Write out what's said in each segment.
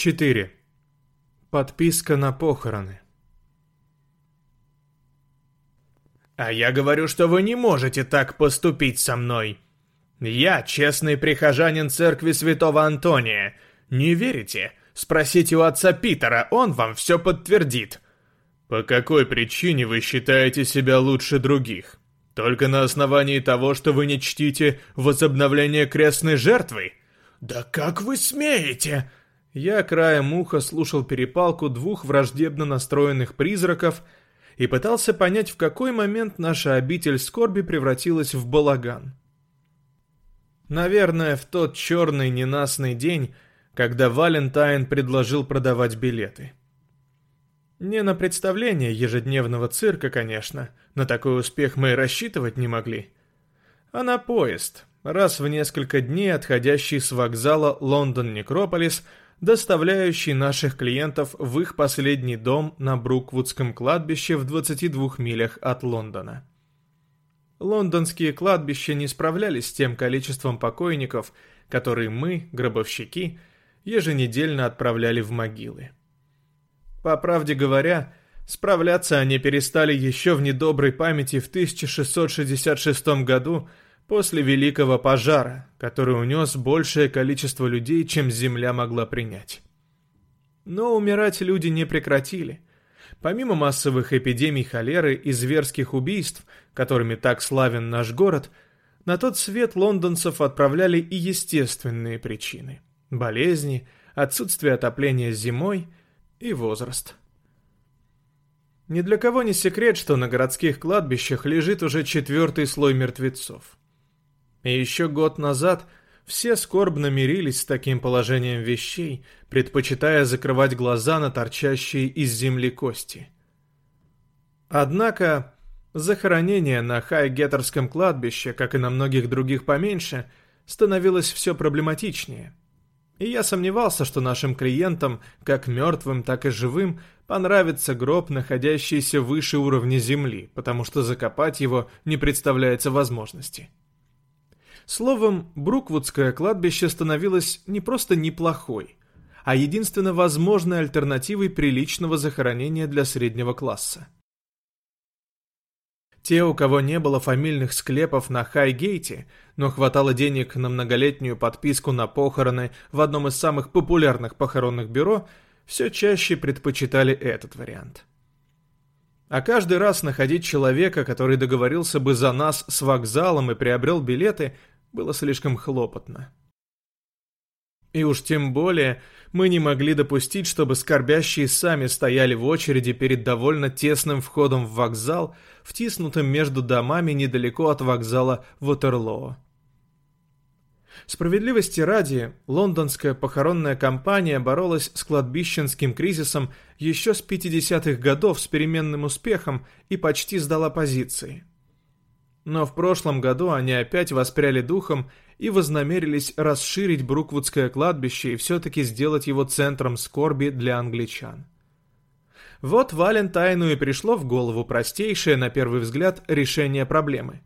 4. Подписка на похороны. А я говорю, что вы не можете так поступить со мной. Я честный прихожанин церкви святого Антония. Не верите? Спросите у отца Питера, он вам все подтвердит. По какой причине вы считаете себя лучше других? Только на основании того, что вы не чтите возобновление крестной жертвы? Да как вы смеете? Я краем уха слушал перепалку двух враждебно настроенных призраков и пытался понять, в какой момент наша обитель скорби превратилась в балаган. Наверное, в тот черный ненастный день, когда Валентайн предложил продавать билеты. Не на представление ежедневного цирка, конечно, на такой успех мы и рассчитывать не могли, а на поезд, раз в несколько дней отходящий с вокзала Лондон-Некрополис – доставляющий наших клиентов в их последний дом на Бруквудском кладбище в 22 милях от Лондона. Лондонские кладбища не справлялись с тем количеством покойников, которые мы, гробовщики, еженедельно отправляли в могилы. По правде говоря, справляться они перестали еще в недоброй памяти в 1666 году – после Великого пожара, который унес большее количество людей, чем Земля могла принять. Но умирать люди не прекратили. Помимо массовых эпидемий холеры и зверских убийств, которыми так славен наш город, на тот свет лондонцев отправляли и естественные причины – болезни, отсутствие отопления зимой и возраст. Ни для кого не секрет, что на городских кладбищах лежит уже четвертый слой мертвецов. И еще год назад все скорбно мирились с таким положением вещей, предпочитая закрывать глаза на торчащие из земли кости. Однако захоронение на Хайгеттерском кладбище, как и на многих других поменьше, становилось все проблематичнее. И я сомневался, что нашим клиентам, как мертвым, так и живым, понравится гроб, находящийся выше уровня земли, потому что закопать его не представляется возможности. Словом, Бруквудское кладбище становилось не просто неплохой, а единственно возможной альтернативой приличного захоронения для среднего класса. Те, у кого не было фамильных склепов на Хайгейте, но хватало денег на многолетнюю подписку на похороны в одном из самых популярных похоронных бюро, все чаще предпочитали этот вариант. А каждый раз находить человека, который договорился бы за нас с вокзалом и приобрел билеты, было слишком хлопотно. И уж тем более мы не могли допустить, чтобы скорбящие сами стояли в очереди перед довольно тесным входом в вокзал, втиснутым между домами недалеко от вокзала Ватерлоо. Справедливости ради, лондонская похоронная компания боролась с кладбищенским кризисом еще с 50-х годов с переменным успехом и почти сдала позиции. Но в прошлом году они опять воспряли духом и вознамерились расширить Бруквудское кладбище и все-таки сделать его центром скорби для англичан. Вот Валентайну и пришло в голову простейшее, на первый взгляд, решение проблемы.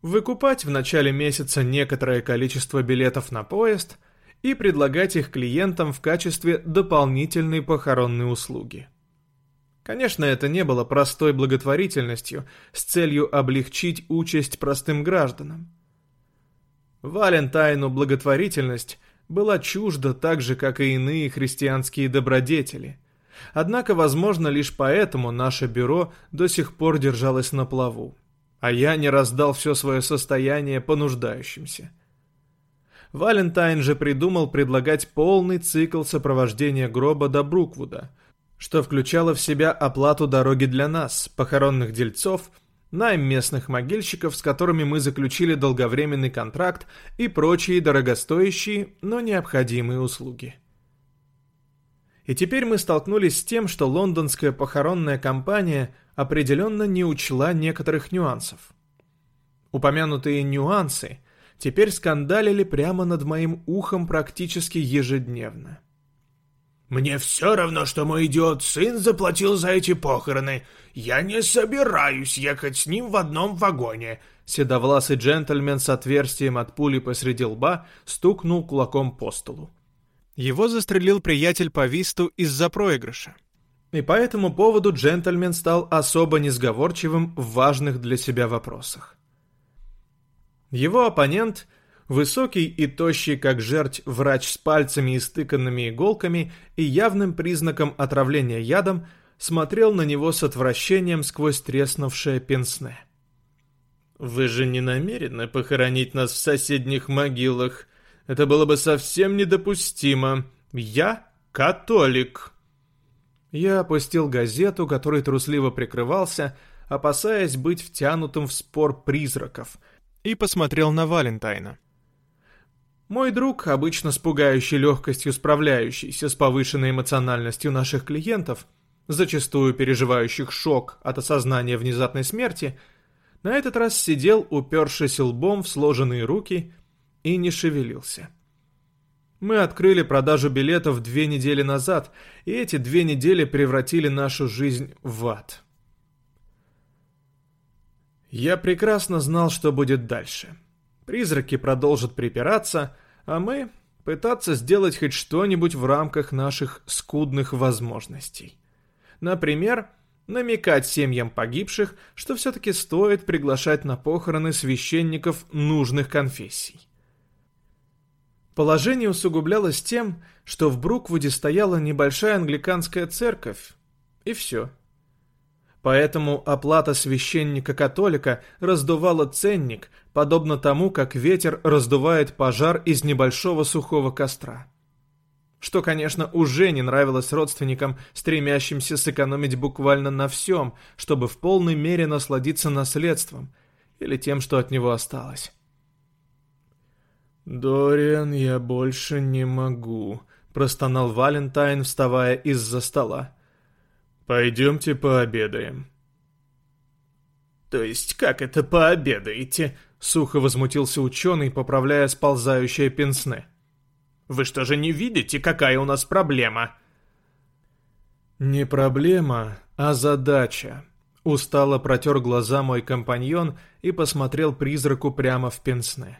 Выкупать в начале месяца некоторое количество билетов на поезд и предлагать их клиентам в качестве дополнительной похоронной услуги. Конечно, это не было простой благотворительностью с целью облегчить участь простым гражданам. Валентайну благотворительность была чужда так же, как и иные христианские добродетели. Однако, возможно, лишь поэтому наше бюро до сих пор держалось на плаву, а я не раздал все свое состояние по нуждающимся. Валентайн же придумал предлагать полный цикл сопровождения гроба до Бруквуда – что включало в себя оплату дороги для нас, похоронных дельцов, найм местных могильщиков, с которыми мы заключили долговременный контракт и прочие дорогостоящие, но необходимые услуги. И теперь мы столкнулись с тем, что лондонская похоронная компания определенно не учла некоторых нюансов. Упомянутые нюансы теперь скандалили прямо над моим ухом практически ежедневно. Мне все равно, что мой идиот-сын заплатил за эти похороны. Я не собираюсь ехать с ним в одном вагоне». Седовласый джентльмен с отверстием от пули посреди лба стукнул кулаком по столу. Его застрелил приятель по висту из-за проигрыша. И по этому поводу джентльмен стал особо несговорчивым в важных для себя вопросах. Его оппонент, высокий и тощий как жерть врач с пальцами и стыканными иголками и явным признаком отравления ядом, смотрел на него с отвращением сквозь треснувшее пенсне. «Вы же не намерены похоронить нас в соседних могилах? Это было бы совсем недопустимо. Я католик!» Я опустил газету, которой трусливо прикрывался, опасаясь быть втянутым в спор призраков, и посмотрел на Валентайна. Мой друг, обычно с пугающей легкостью справляющийся с повышенной эмоциональностью наших клиентов, зачастую переживающих шок от осознания внезапной смерти, на этот раз сидел, упершись лбом в сложенные руки, и не шевелился. Мы открыли продажу билетов две недели назад, и эти две недели превратили нашу жизнь в ад. Я прекрасно знал, что будет дальше. Призраки продолжат припираться, а мы пытаться сделать хоть что-нибудь в рамках наших скудных возможностей. Например, намекать семьям погибших, что все-таки стоит приглашать на похороны священников нужных конфессий. Положение усугублялось тем, что в Бруквуде стояла небольшая англиканская церковь, и все. Поэтому оплата священника-католика раздувала ценник, подобно тому, как ветер раздувает пожар из небольшого сухого костра что, конечно, уже не нравилось родственникам, стремящимся сэкономить буквально на всем, чтобы в полной мере насладиться наследством или тем, что от него осталось. «Дориан, я больше не могу», — простонал Валентайн, вставая из-за стола. «Пойдемте пообедаем». «То есть как это пообедаете?» — сухо возмутился ученый, поправляя сползающее пенсне. Вы что же не видите, какая у нас проблема?» «Не проблема, а задача», — устало протер глаза мой компаньон и посмотрел призраку прямо в пенсне.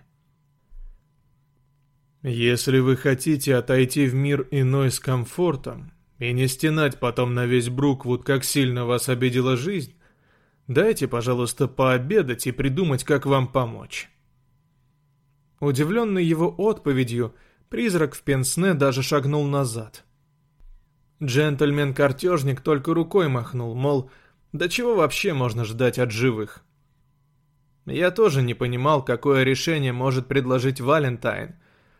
«Если вы хотите отойти в мир иной с комфортом и не стенать потом на весь Бруквуд, как сильно вас обидела жизнь, дайте, пожалуйста, пообедать и придумать, как вам помочь». Удивленный его отповедью, — Призрак в пенсне даже шагнул назад. Джентльмен-картежник только рукой махнул, мол, да чего вообще можно ждать от живых? Я тоже не понимал, какое решение может предложить Валентайн,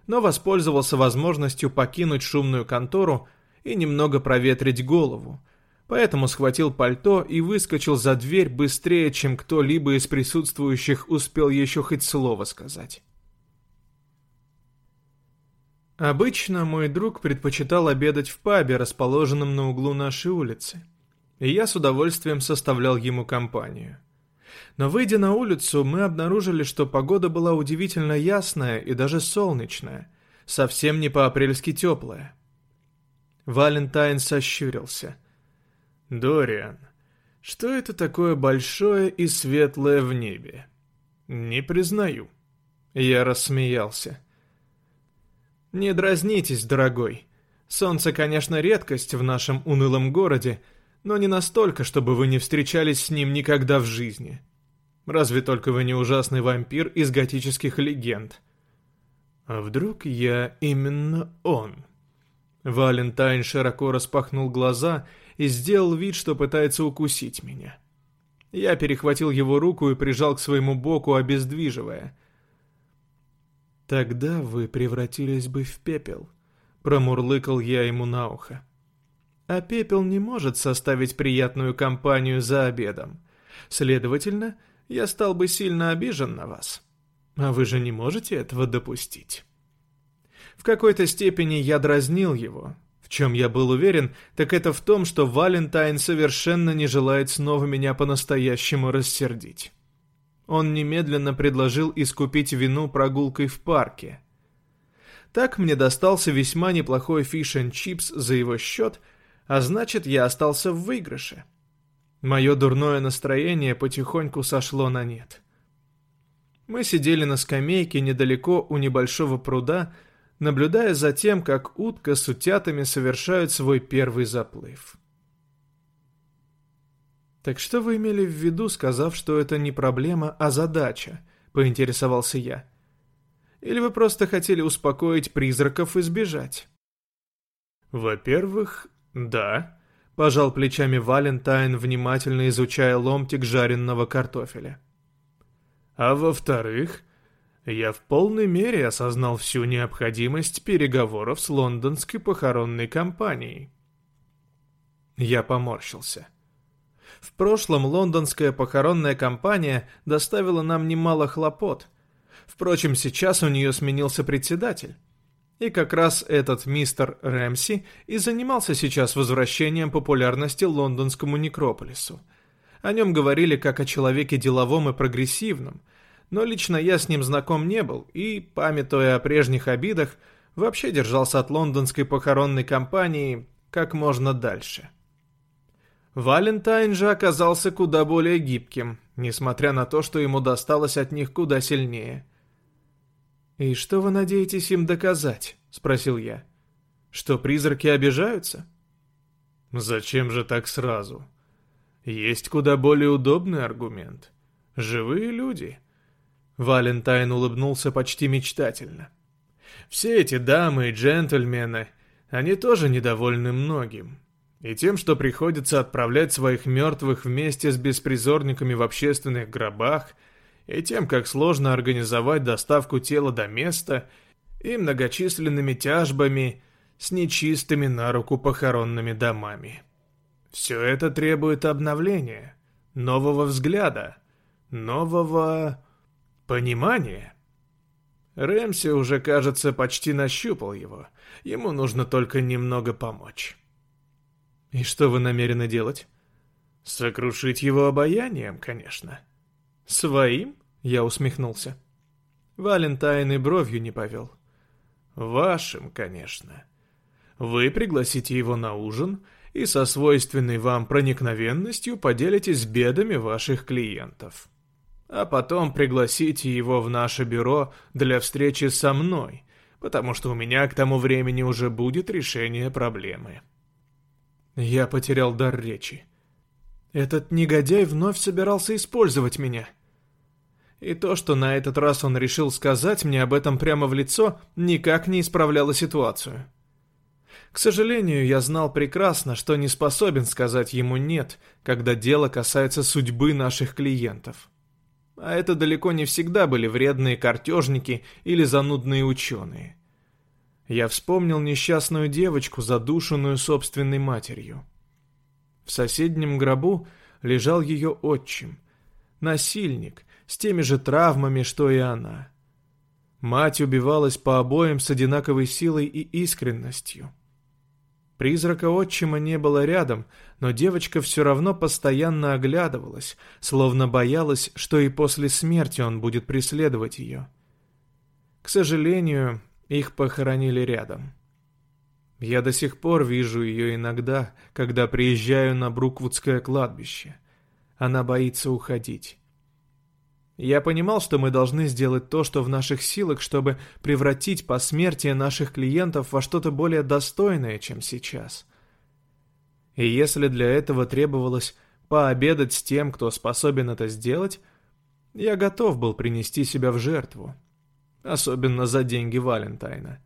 но воспользовался возможностью покинуть шумную контору и немного проветрить голову, поэтому схватил пальто и выскочил за дверь быстрее, чем кто-либо из присутствующих успел еще хоть слово сказать. Обычно мой друг предпочитал обедать в пабе, расположенном на углу нашей улицы, и я с удовольствием составлял ему компанию. Но выйдя на улицу, мы обнаружили, что погода была удивительно ясная и даже солнечная, совсем не по-апрельски теплая. Валентайн сощурился. «Дориан, что это такое большое и светлое в небе?» «Не признаю». Я рассмеялся. «Не дразнитесь, дорогой. Солнце, конечно, редкость в нашем унылом городе, но не настолько, чтобы вы не встречались с ним никогда в жизни. Разве только вы не ужасный вампир из готических легенд. А вдруг я именно он?» Валентайн широко распахнул глаза и сделал вид, что пытается укусить меня. Я перехватил его руку и прижал к своему боку, обездвиживая. «Тогда вы превратились бы в пепел», — промурлыкал я ему на ухо. «А пепел не может составить приятную компанию за обедом. Следовательно, я стал бы сильно обижен на вас. А вы же не можете этого допустить». В какой-то степени я дразнил его. В чем я был уверен, так это в том, что Валентайн совершенно не желает снова меня по-настоящему рассердить он немедленно предложил искупить вину прогулкой в парке. Так мне достался весьма неплохой фиш чипс за его счет, а значит, я остался в выигрыше. Мое дурное настроение потихоньку сошло на нет. Мы сидели на скамейке недалеко у небольшого пруда, наблюдая за тем, как утка с утятами совершают свой первый заплыв. «Так что вы имели в виду, сказав, что это не проблема, а задача?» — поинтересовался я. «Или вы просто хотели успокоить призраков и сбежать?» «Во-первых, да», — пожал плечами Валентайн, внимательно изучая ломтик жареного картофеля. «А во-вторых, я в полной мере осознал всю необходимость переговоров с лондонской похоронной компанией». Я поморщился. В прошлом лондонская похоронная компания доставила нам немало хлопот. Впрочем, сейчас у нее сменился председатель. И как раз этот мистер Рэмси и занимался сейчас возвращением популярности лондонскому некрополису. О нем говорили как о человеке деловом и прогрессивном, но лично я с ним знаком не был и, памятуя о прежних обидах, вообще держался от лондонской похоронной компании как можно дальше. Валентайн же оказался куда более гибким, несмотря на то, что ему досталось от них куда сильнее – «И что вы надеетесь им доказать?» — спросил я. «Что призраки обижаются?» «Зачем же так сразу? Есть куда более удобный аргумент. Живые люди». Валентайн улыбнулся почти мечтательно. «Все эти дамы и джентльмены, они тоже недовольны многим. И тем, что приходится отправлять своих мертвых вместе с беспризорниками в общественных гробах — и тем, как сложно организовать доставку тела до места, и многочисленными тяжбами с нечистыми на руку похоронными домами. Все это требует обновления, нового взгляда, нового понимания. Рэмси уже, кажется, почти нащупал его. Ему нужно только немного помочь. И что вы намерены делать? Сокрушить его обаянием, конечно. — «Своим?» — я усмехнулся. Валентайн и бровью не повел. «Вашим, конечно. Вы пригласите его на ужин и со свойственной вам проникновенностью поделитесь бедами ваших клиентов. А потом пригласите его в наше бюро для встречи со мной, потому что у меня к тому времени уже будет решение проблемы». Я потерял дар речи. Этот негодяй вновь собирался использовать меня. И то, что на этот раз он решил сказать мне об этом прямо в лицо, никак не исправляло ситуацию. К сожалению, я знал прекрасно, что не способен сказать ему «нет», когда дело касается судьбы наших клиентов. А это далеко не всегда были вредные картежники или занудные ученые. Я вспомнил несчастную девочку, задушенную собственной матерью. В соседнем гробу лежал ее отчим, насильник, с теми же травмами, что и она. Мать убивалась по обоим с одинаковой силой и искренностью. Призрака отчима не было рядом, но девочка все равно постоянно оглядывалась, словно боялась, что и после смерти он будет преследовать ее. К сожалению, их похоронили рядом. Я до сих пор вижу ее иногда, когда приезжаю на Бруквудское кладбище. Она боится уходить. Я понимал, что мы должны сделать то, что в наших силах, чтобы превратить посмертие наших клиентов во что-то более достойное, чем сейчас. И если для этого требовалось пообедать с тем, кто способен это сделать, я готов был принести себя в жертву. Особенно за деньги Валентайна.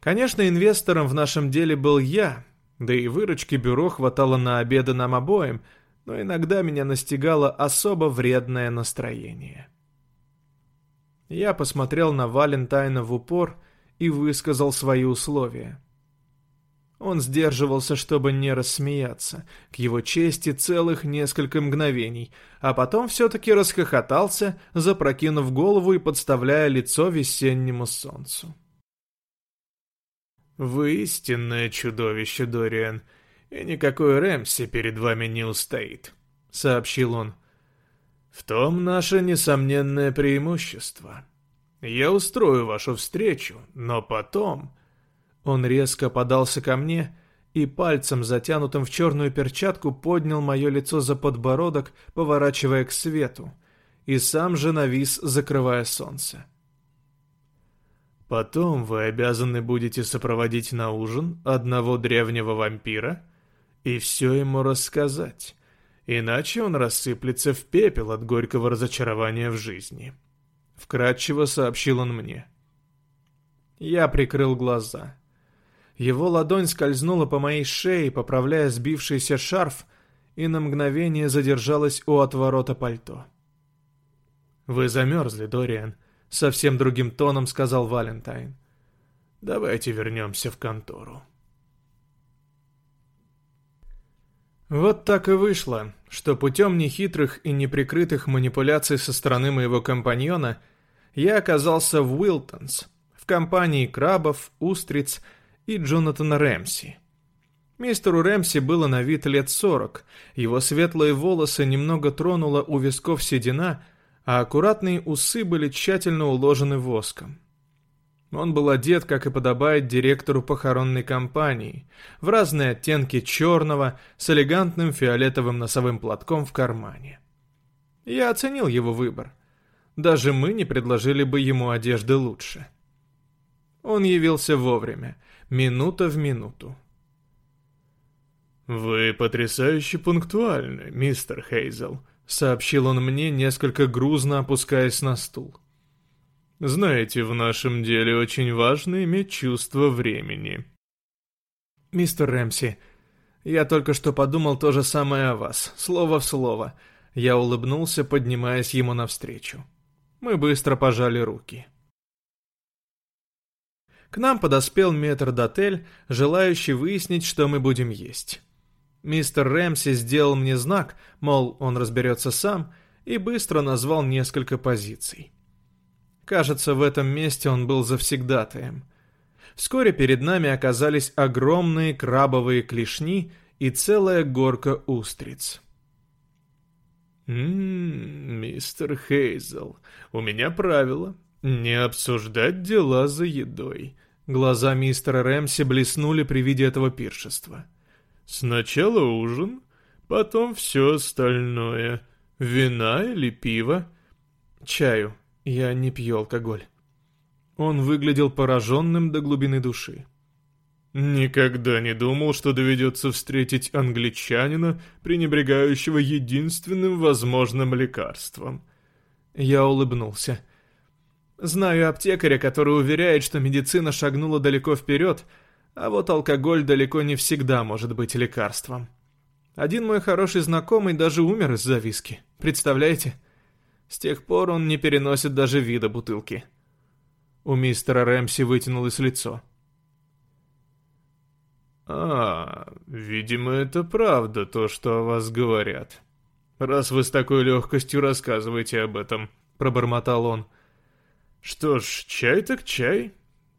Конечно, инвестором в нашем деле был я, да и выручки бюро хватало на обеды нам обоим, но иногда меня настигало особо вредное настроение. Я посмотрел на Валентайна в упор и высказал свои условия. Он сдерживался, чтобы не рассмеяться, к его чести целых несколько мгновений, а потом все-таки расхохотался, запрокинув голову и подставляя лицо весеннему солнцу. «Вы истинное чудовище, Дориан, и никакой Рэмси перед вами не устоит», — сообщил он. «В том наше несомненное преимущество. Я устрою вашу встречу, но потом...» Он резко подался ко мне и пальцем, затянутым в черную перчатку, поднял мое лицо за подбородок, поворачивая к свету, и сам же навис, закрывая солнце. Потом вы обязаны будете сопроводить на ужин одного древнего вампира и все ему рассказать, иначе он рассыплется в пепел от горького разочарования в жизни. Вкратчиво сообщил он мне. Я прикрыл глаза. Его ладонь скользнула по моей шее, поправляя сбившийся шарф, и на мгновение задержалась у отворота пальто. «Вы замерзли, Дориан», — совсем другим тоном сказал Валентайн. «Давайте вернемся в контору». Вот так и вышло, что путем нехитрых и неприкрытых манипуляций со стороны моего компаньона я оказался в Уилтонс, в компании крабов, устриц и Джонатана Рэмси. Мистеру Рэмси было на вид лет сорок, его светлые волосы немного тронула у висков седина — а аккуратные усы были тщательно уложены воском. Он был одет, как и подобает директору похоронной компании, в разные оттенки черного с элегантным фиолетовым носовым платком в кармане. Я оценил его выбор. Даже мы не предложили бы ему одежды лучше. Он явился вовремя, минута в минуту. «Вы потрясающе пунктуальны, мистер Хейзел», сообщил он мне, несколько грузно опускаясь на стул. Знаете, в нашем деле очень важно иметь чувство времени. Мистер Рэмси, я только что подумал то же самое о вас, слово в слово. Я улыбнулся, поднимаясь ему навстречу. Мы быстро пожали руки. К нам подоспел метрдотель, желающий выяснить, что мы будем есть. Мистер Рэмси сделал мне знак, мол, он разберется сам, и быстро назвал несколько позиций. Кажется, в этом месте он был завсегдатаем. Вскоре перед нами оказались огромные крабовые клешни и целая горка устриц. «Ммм, мистер Хейзел, у меня правило — не обсуждать дела за едой». Глаза мистера Рэмси блеснули при виде этого пиршества. — Сначала ужин, потом все остальное. Вина или пиво? Чаю. Я не пью алкоголь. Он выглядел пораженным до глубины души. Никогда не думал, что доведется встретить англичанина, пренебрегающего единственным возможным лекарством. Я улыбнулся. Знаю аптекаря, который уверяет, что медицина шагнула далеко вперед, а вот алкоголь далеко не всегда может быть лекарством. Один мой хороший знакомый даже умер из-за виски. Представляете? С тех пор он не переносит даже вида бутылки. У мистера Рэмси вытянулось лицо. «А, видимо, это правда, то, что о вас говорят. Раз вы с такой легкостью рассказываете об этом», — пробормотал он. «Что ж, чай так чай.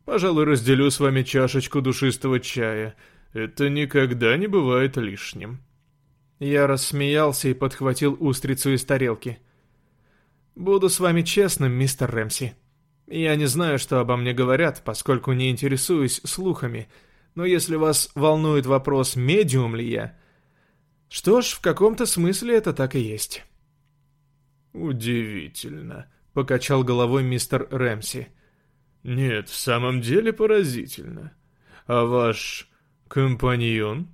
Пожалуй, разделю с вами чашечку душистого чая. Это никогда не бывает лишним». Я рассмеялся и подхватил устрицу из тарелки. «Буду с вами честным, мистер Рэмси. Я не знаю, что обо мне говорят, поскольку не интересуюсь слухами, но если вас волнует вопрос, медиум ли я, что ж, в каком-то смысле это так и есть». «Удивительно», — покачал головой мистер Рэмси. Нет, в самом деле поразительно. А ваш компаньон?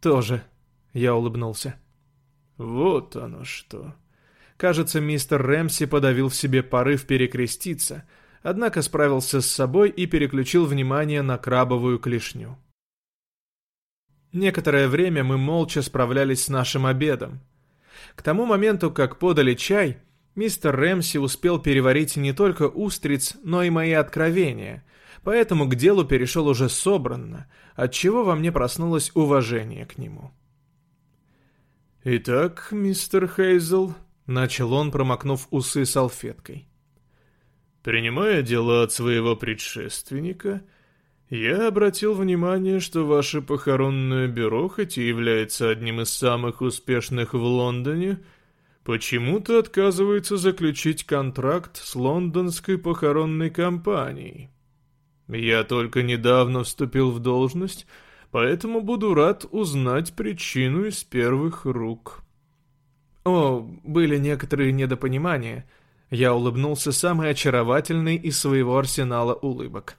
Тоже. Я улыбнулся. Вот оно что. Кажется, мистер Рэмси подавил в себе порыв перекреститься, однако справился с собой и переключил внимание на крабовую клешню. Некоторое время мы молча справлялись с нашим обедом. К тому моменту, как подали чай, Мистер Рэмси успел переварить не только устриц, но и мои откровения, поэтому к делу перешел уже собранно, отчего во мне проснулось уважение к нему. «Итак, мистер Хейзел», — начал он, промокнув усы салфеткой, «принимая дела от своего предшественника, я обратил внимание, что ваше похоронное бюро, хоть и является одним из самых успешных в Лондоне, — почему-то отказывается заключить контракт с лондонской похоронной компанией. Я только недавно вступил в должность, поэтому буду рад узнать причину из первых рук. О, были некоторые недопонимания. Я улыбнулся самой очаровательной из своего арсенала улыбок.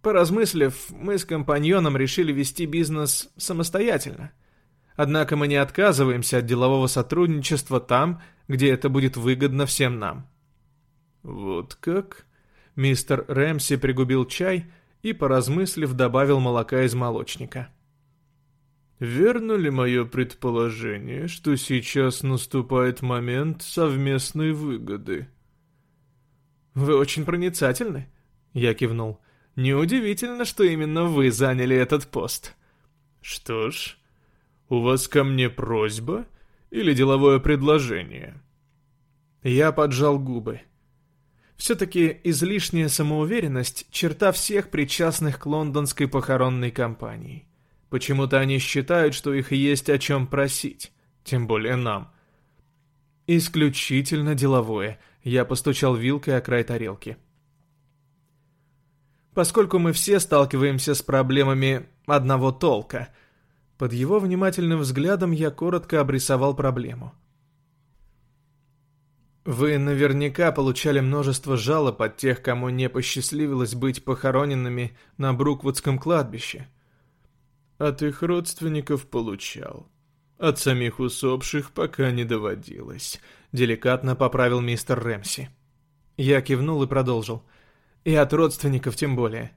Поразмыслив, мы с компаньоном решили вести бизнес самостоятельно. Однако мы не отказываемся от делового сотрудничества там, где это будет выгодно всем нам. Вот как? Мистер Рэмси пригубил чай и, поразмыслив, добавил молока из молочника. Верно ли мое предположение, что сейчас наступает момент совместной выгоды? Вы очень проницательны, я кивнул. Неудивительно, что именно вы заняли этот пост. Что ж, у вас ко мне просьба или деловое предложение? Я поджал губы. Все-таки излишняя самоуверенность – черта всех причастных к лондонской похоронной компании. Почему-то они считают, что их есть о чем просить, тем более нам. Исключительно деловое. Я постучал вилкой о край тарелки. Поскольку мы все сталкиваемся с проблемами одного толка, под его внимательным взглядом я коротко обрисовал проблему. Вы наверняка получали множество жалоб от тех, кому не посчастливилось быть похороненными на Бруквудском кладбище. От их родственников получал. От самих усопших пока не доводилось. Деликатно поправил мистер Рэмси. Я кивнул и продолжил. И от родственников тем более.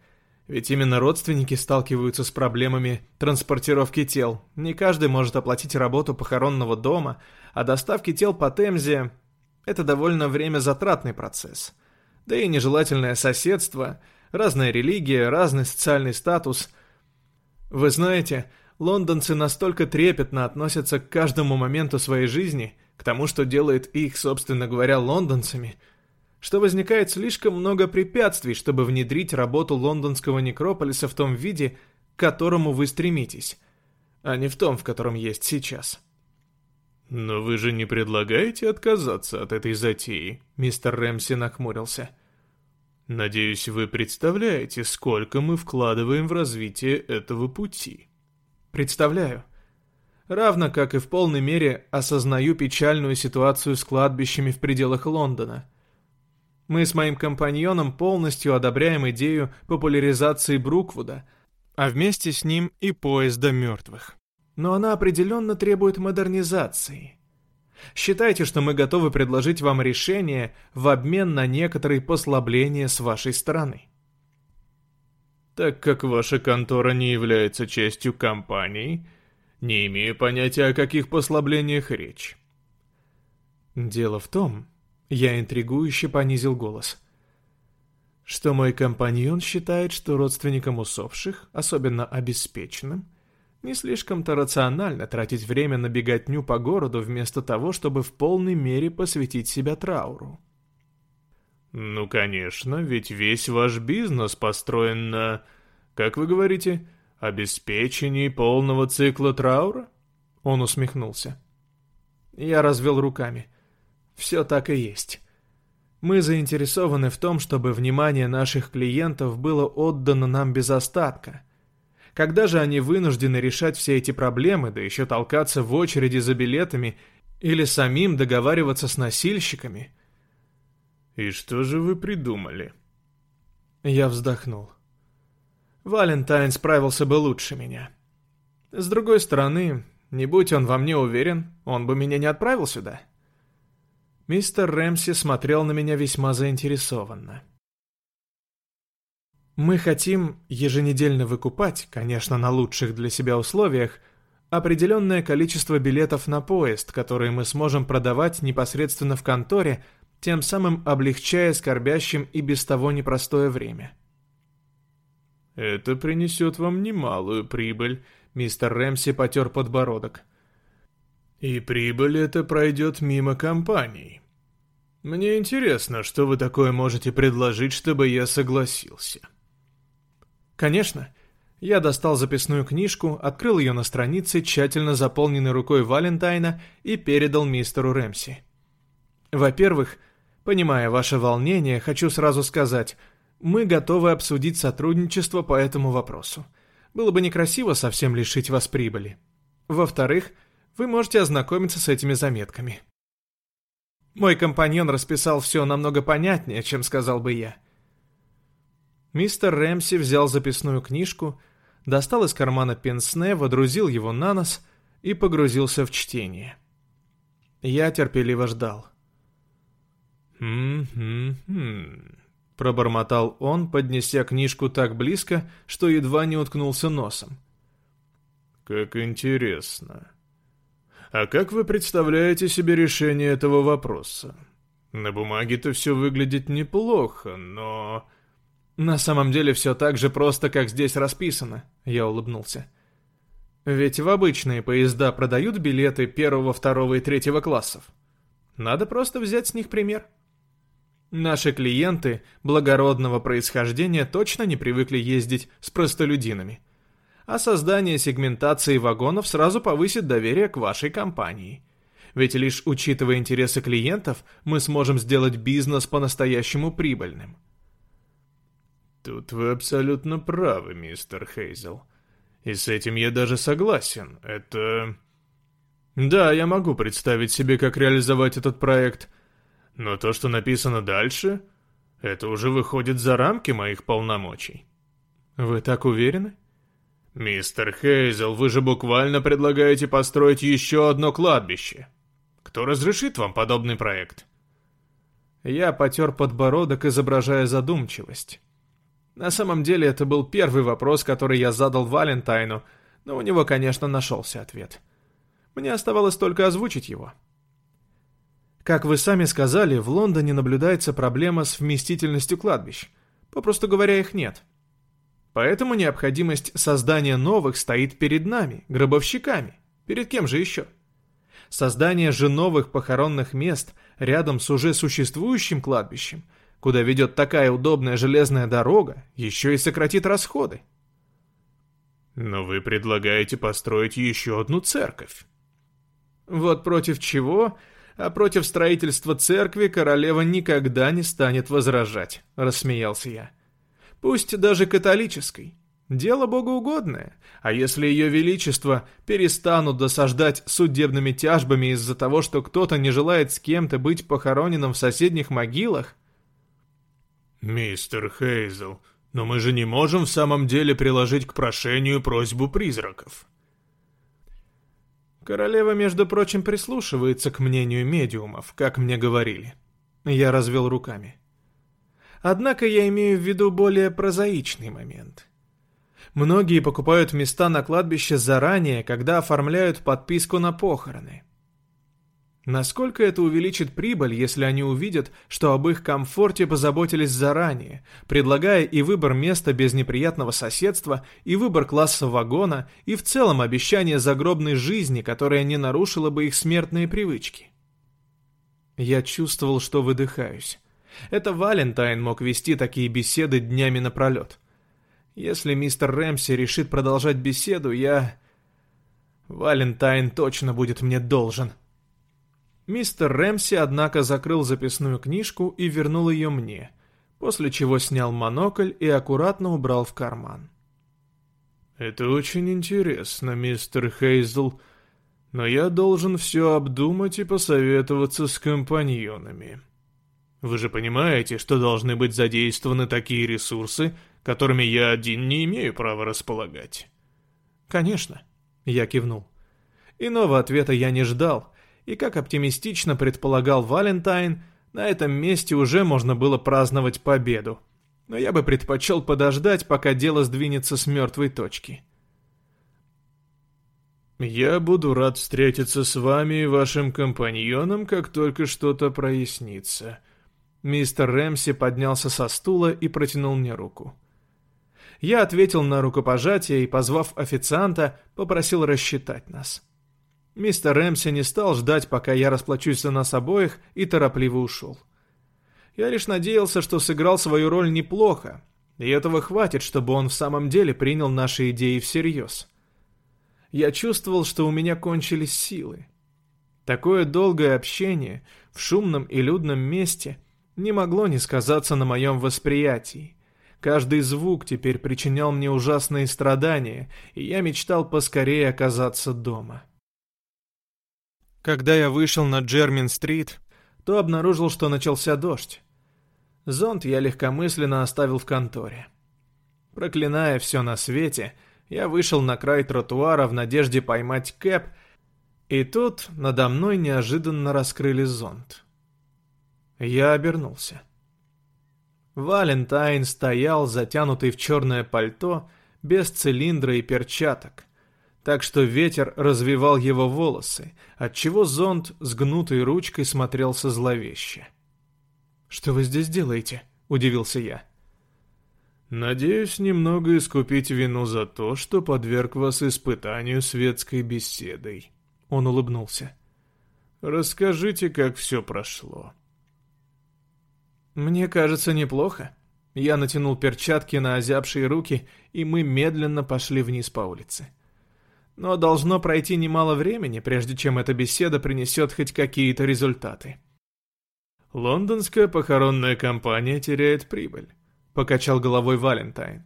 Ведь именно родственники сталкиваются с проблемами транспортировки тел. Не каждый может оплатить работу похоронного дома, а доставки тел по Темзе – это довольно время затратный процесс. Да и нежелательное соседство, разная религия, разный социальный статус – вы знаете, лондонцы настолько трепетно относятся к каждому моменту своей жизни, к тому, что делает их, собственно говоря, лондонцами, что возникает слишком много препятствий, чтобы внедрить работу лондонского некрополиса в том виде, к которому вы стремитесь, а не в том, в котором есть сейчас. «Но вы же не предлагаете отказаться от этой затеи?» Мистер Рэмси нахмурился. Надеюсь, вы представляете, сколько мы вкладываем в развитие этого пути. Представляю. Равно как и в полной мере осознаю печальную ситуацию с кладбищами в пределах Лондона. Мы с моим компаньоном полностью одобряем идею популяризации Бруквуда, а вместе с ним и поезда мертвых. Но она определенно требует модернизации – Считайте, что мы готовы предложить вам решение в обмен на некоторые послабления с вашей стороны. Так как ваша контора не является частью компании, не имею понятия, о каких послаблениях речь. Дело в том, я интригующе понизил голос, что мой компаньон считает, что родственникам усопших, особенно обеспеченным, не слишком-то рационально тратить время на беготню по городу вместо того, чтобы в полной мере посвятить себя трауру. «Ну, конечно, ведь весь ваш бизнес построен на, как вы говорите, обеспечении полного цикла траура?» Он усмехнулся. Я развел руками. «Все так и есть». Мы заинтересованы в том, чтобы внимание наших клиентов было отдано нам без остатка – когда же они вынуждены решать все эти проблемы, да еще толкаться в очереди за билетами или самим договариваться с носильщиками? «И что же вы придумали?» Я вздохнул. Валентайн справился бы лучше меня. С другой стороны, не будь он во мне уверен, он бы меня не отправил сюда. Мистер Рэмси смотрел на меня весьма заинтересованно. Мы хотим еженедельно выкупать, конечно, на лучших для себя условиях, определенное количество билетов на поезд, которые мы сможем продавать непосредственно в конторе, тем самым облегчая скорбящим и без того непростое время. «Это принесет вам немалую прибыль», — мистер Рэмси потер подбородок. «И прибыль эта пройдет мимо компаний. Мне интересно, что вы такое можете предложить, чтобы я согласился». Конечно. Я достал записную книжку, открыл ее на странице, тщательно заполненной рукой Валентайна, и передал мистеру Рэмси. Во-первых, понимая ваше волнение, хочу сразу сказать, мы готовы обсудить сотрудничество по этому вопросу. Было бы некрасиво совсем лишить вас прибыли. Во-вторых, вы можете ознакомиться с этими заметками. Мой компаньон расписал все намного понятнее, чем сказал бы я. Мистер Рэмси взял записную книжку, достал из кармана пенсне, водрузил его на нос и погрузился в чтение. Я терпеливо ждал. «Хм-хм-хм», — пробормотал он, поднеся книжку так близко, что едва не уткнулся носом. «Как интересно. А как вы представляете себе решение этого вопроса? На бумаге-то все выглядит неплохо, но...» «На самом деле все так же просто, как здесь расписано», — я улыбнулся. «Ведь в обычные поезда продают билеты первого, второго и третьего классов. Надо просто взять с них пример». Наши клиенты благородного происхождения точно не привыкли ездить с простолюдинами. А создание сегментации вагонов сразу повысит доверие к вашей компании. Ведь лишь учитывая интересы клиентов, мы сможем сделать бизнес по-настоящему прибыльным. Тут вы абсолютно правы, мистер Хейзел. И с этим я даже согласен. Это... Да, я могу представить себе, как реализовать этот проект. Но то, что написано дальше, это уже выходит за рамки моих полномочий. Вы так уверены? Мистер Хейзел, вы же буквально предлагаете построить еще одно кладбище. Кто разрешит вам подобный проект? Я потер подбородок, изображая задумчивость. На самом деле это был первый вопрос, который я задал Валентайну, но у него, конечно, нашелся ответ. Мне оставалось только озвучить его. Как вы сами сказали, в Лондоне наблюдается проблема с вместительностью кладбищ. Попросту говоря, их нет. Поэтому необходимость создания новых стоит перед нами, гробовщиками. Перед кем же еще? Создание же новых похоронных мест рядом с уже существующим кладбищем – куда ведет такая удобная железная дорога, еще и сократит расходы. Но вы предлагаете построить еще одну церковь. Вот против чего, а против строительства церкви королева никогда не станет возражать, рассмеялся я. Пусть даже католической. Дело богоугодное, а если ее величество перестанут досаждать судебными тяжбами из-за того, что кто-то не желает с кем-то быть похороненным в соседних могилах, «Мистер Хейзел, но мы же не можем в самом деле приложить к прошению просьбу призраков». Королева, между прочим, прислушивается к мнению медиумов, как мне говорили. Я развел руками. Однако я имею в виду более прозаичный момент. Многие покупают места на кладбище заранее, когда оформляют подписку на похороны. Насколько это увеличит прибыль, если они увидят, что об их комфорте позаботились заранее, предлагая и выбор места без неприятного соседства, и выбор класса вагона, и в целом обещание загробной жизни, которая не нарушила бы их смертные привычки? Я чувствовал, что выдыхаюсь. Это Валентайн мог вести такие беседы днями напролет. Если мистер Рэмси решит продолжать беседу, я... Валентайн точно будет мне должен. Мистер Рэмси, однако, закрыл записную книжку и вернул ее мне, после чего снял монокль и аккуратно убрал в карман. «Это очень интересно, мистер Хейзл, но я должен все обдумать и посоветоваться с компаньонами. Вы же понимаете, что должны быть задействованы такие ресурсы, которыми я один не имею права располагать?» «Конечно», — я кивнул. Иного ответа я не ждал, и, как оптимистично предполагал Валентайн, на этом месте уже можно было праздновать победу. Но я бы предпочел подождать, пока дело сдвинется с мертвой точки. «Я буду рад встретиться с вами и вашим компаньоном, как только что-то прояснится». Мистер Рэмси поднялся со стула и протянул мне руку. Я ответил на рукопожатие и, позвав официанта, попросил рассчитать нас. Мистер Рэмси не стал ждать, пока я расплачусь за нас обоих, и торопливо ушел. Я лишь надеялся, что сыграл свою роль неплохо, и этого хватит, чтобы он в самом деле принял наши идеи всерьез. Я чувствовал, что у меня кончились силы. Такое долгое общение в шумном и людном месте не могло не сказаться на моем восприятии. Каждый звук теперь причинял мне ужасные страдания, и я мечтал поскорее оказаться дома. Когда я вышел на Джермин-стрит, то обнаружил, что начался дождь. Зонт я легкомысленно оставил в конторе. Проклиная все на свете, я вышел на край тротуара в надежде поймать Кэп, и тут надо мной неожиданно раскрыли зонт. Я обернулся. Валентайн стоял, затянутый в черное пальто, без цилиндра и перчаток, так что ветер развивал его волосы, отчего зонт с гнутой ручкой смотрелся зловеще. «Что вы здесь делаете?» — удивился я. «Надеюсь немного искупить вину за то, что подверг вас испытанию светской беседой», — он улыбнулся. «Расскажите, как все прошло». «Мне кажется, неплохо». Я натянул перчатки на озябшие руки, и мы медленно пошли вниз по улице. Но должно пройти немало времени, прежде чем эта беседа принесет хоть какие-то результаты. «Лондонская похоронная компания теряет прибыль», — покачал головой Валентайн.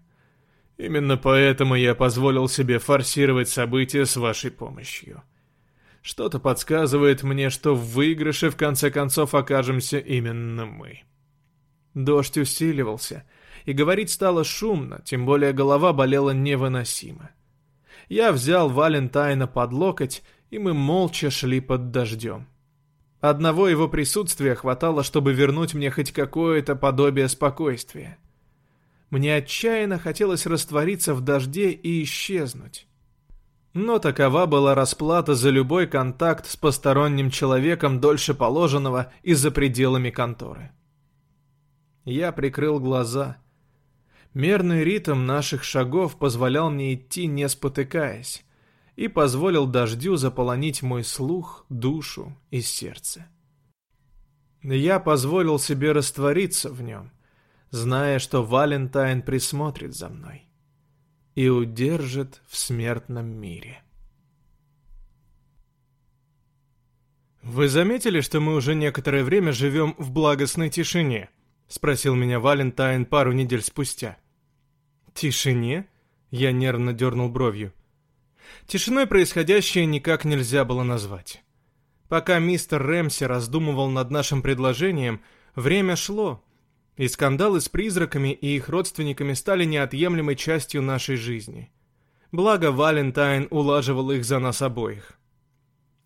«Именно поэтому я позволил себе форсировать события с вашей помощью. Что-то подсказывает мне, что в выигрыше в конце концов окажемся именно мы». Дождь усиливался, и говорить стало шумно, тем более голова болела невыносимо. Я взял Валентайна под локоть, и мы молча шли под дождем. Одного его присутствия хватало, чтобы вернуть мне хоть какое-то подобие спокойствия. Мне отчаянно хотелось раствориться в дожде и исчезнуть. Но такова была расплата за любой контакт с посторонним человеком дольше положенного и за пределами конторы. Я прикрыл глаза. Мерный ритм наших шагов позволял мне идти, не спотыкаясь, и позволил дождю заполонить мой слух, душу и сердце. Я позволил себе раствориться в нем, зная, что Валентайн присмотрит за мной и удержит в смертном мире. «Вы заметили, что мы уже некоторое время живем в благостной тишине?» — спросил меня Валентайн пару недель спустя. «Тишине?» — я нервно дернул бровью. Тишиной происходящее никак нельзя было назвать. Пока мистер Рэмси раздумывал над нашим предложением, время шло, и скандалы с призраками и их родственниками стали неотъемлемой частью нашей жизни. Благо, Валентайн улаживал их за нас обоих.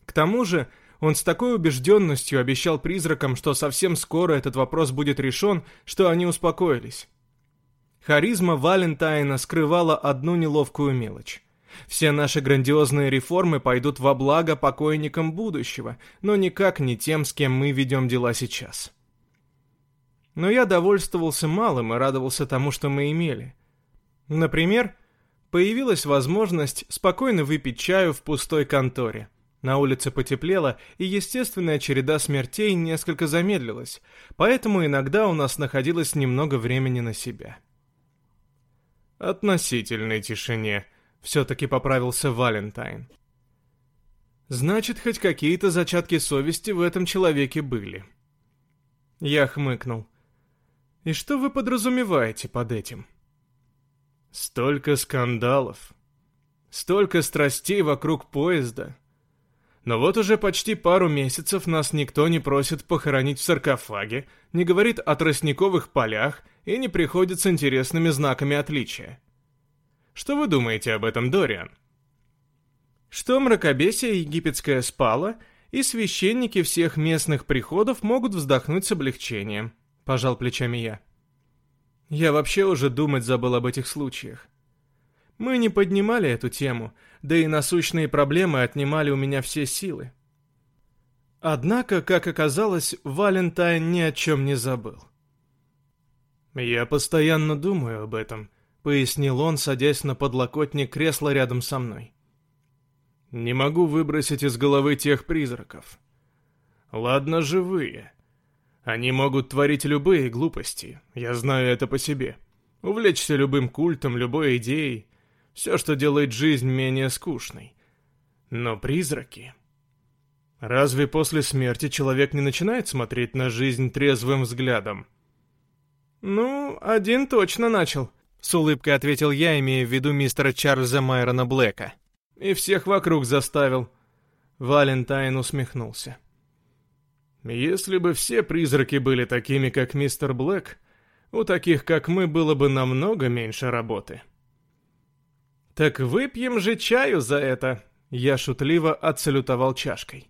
К тому же, он с такой убежденностью обещал призракам, что совсем скоро этот вопрос будет решен, что они успокоились. Харизма Валентайна скрывала одну неловкую мелочь. Все наши грандиозные реформы пойдут во благо покойникам будущего, но никак не тем, с кем мы ведем дела сейчас. Но я довольствовался малым и радовался тому, что мы имели. Например, появилась возможность спокойно выпить чаю в пустой конторе – на улице потеплело, и естественная череда смертей несколько замедлилась, поэтому иногда у нас находилось немного времени на себя. «Относительной тишине», — все-таки поправился Валентайн. «Значит, хоть какие-то зачатки совести в этом человеке были». Я хмыкнул. «И что вы подразумеваете под этим?» «Столько скандалов, столько страстей вокруг поезда». Но вот уже почти пару месяцев нас никто не просит похоронить в саркофаге, не говорит о тростниковых полях и не приходит с интересными знаками отличия. Что вы думаете об этом, Дориан? Что мракобесие египетское спало, и священники всех местных приходов могут вздохнуть с облегчением, пожал плечами я. Я вообще уже думать забыл об этих случаях. Мы не поднимали эту тему, да и насущные проблемы отнимали у меня все силы. Однако, как оказалось, Валентайн ни о чем не забыл. «Я постоянно думаю об этом», — пояснил он, садясь на подлокотник кресла рядом со мной. «Не могу выбросить из головы тех призраков. Ладно, живые. Они могут творить любые глупости, я знаю это по себе. Увлечься любым культом, любой идеей, все, что делает жизнь менее скучной. Но призраки... Разве после смерти человек не начинает смотреть на жизнь трезвым взглядом? «Ну, один точно начал», — с улыбкой ответил я, имея в виду мистера Чарльза Майрона Блэка. «И всех вокруг заставил». Валентайн усмехнулся. Если бы все призраки были такими, как мистер Блэк, у таких, как мы, было бы намного меньше работы. «Так выпьем же чаю за это!» Я шутливо отсалютовал чашкой.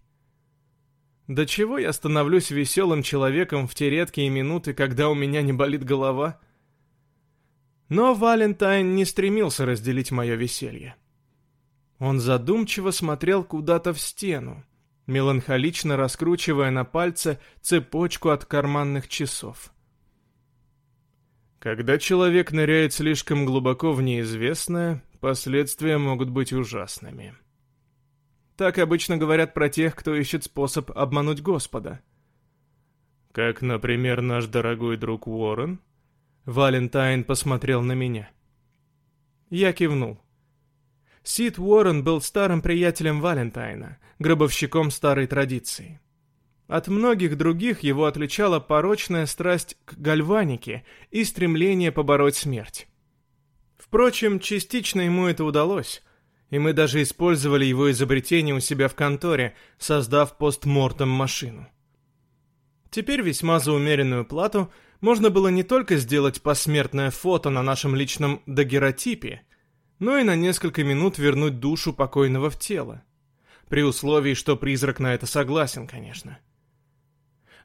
До чего я становлюсь веселым человеком в те редкие минуты, когда у меня не болит голова? Но Валентайн не стремился разделить мое веселье. Он задумчиво смотрел куда-то в стену, меланхолично раскручивая на пальце цепочку от карманных часов. Когда человек ныряет слишком глубоко в неизвестное, последствия могут быть ужасными. Так обычно говорят про тех, кто ищет способ обмануть Господа. Как, например, наш дорогой друг Уоррен. Валентайн посмотрел на меня. Я кивнул. Сид Уоррен был старым приятелем Валентайна, гробовщиком старой традиции. От многих других его отличала порочная страсть к гальванике и стремление побороть смерть. Впрочем, частично ему это удалось, и мы даже использовали его изобретение у себя в конторе, создав постмортом машину. Теперь весьма за умеренную плату можно было не только сделать посмертное фото на нашем личном дагеротипе, но и на несколько минут вернуть душу покойного в тело. При условии, что призрак на это согласен, конечно.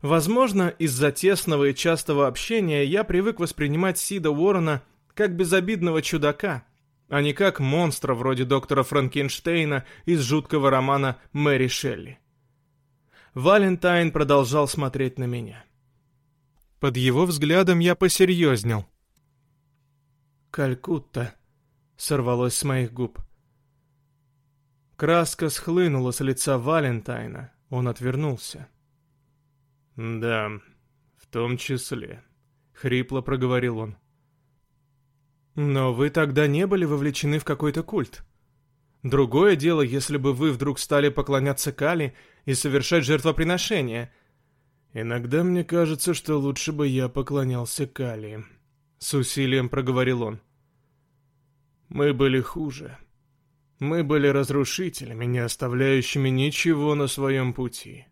Возможно, из-за тесного и частого общения я привык воспринимать Сида Уоррена как безобидного чудака, а не как монстра вроде доктора Франкенштейна из жуткого романа Мэри Шелли. Валентайн продолжал смотреть на меня. Под его взглядом я посерьезнел. «Калькутта», — сорвалось с моих губ. Краска схлынула с лица Валентайна, он отвернулся. «Да, в том числе», — хрипло проговорил он. «Но вы тогда не были вовлечены в какой-то культ. Другое дело, если бы вы вдруг стали поклоняться Кали и совершать жертвоприношения. Иногда мне кажется, что лучше бы я поклонялся Кали», — с усилием проговорил он. «Мы были хуже. Мы были разрушителями, не оставляющими ничего на своем пути».